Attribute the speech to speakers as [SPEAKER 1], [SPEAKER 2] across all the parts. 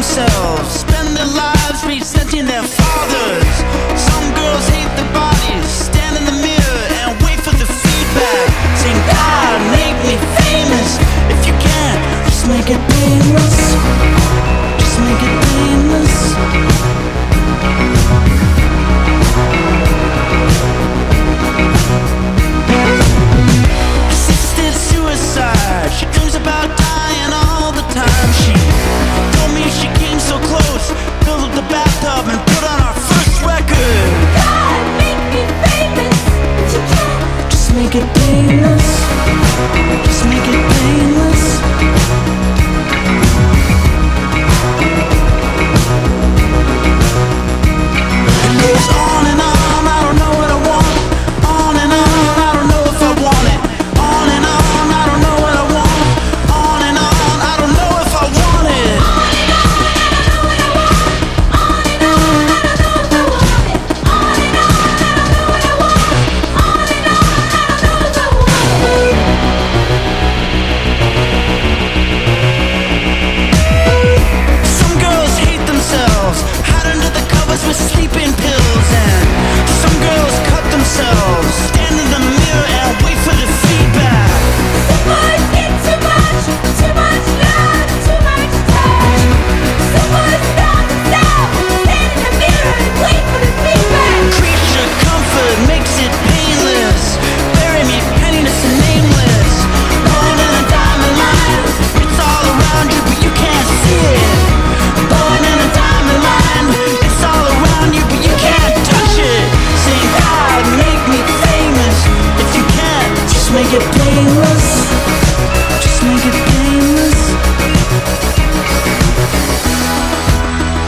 [SPEAKER 1] themselves, spend their lives resenting their fathers. Some girls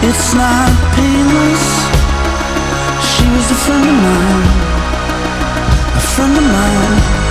[SPEAKER 1] It's not painless. She was a friend of mine, a friend of mine.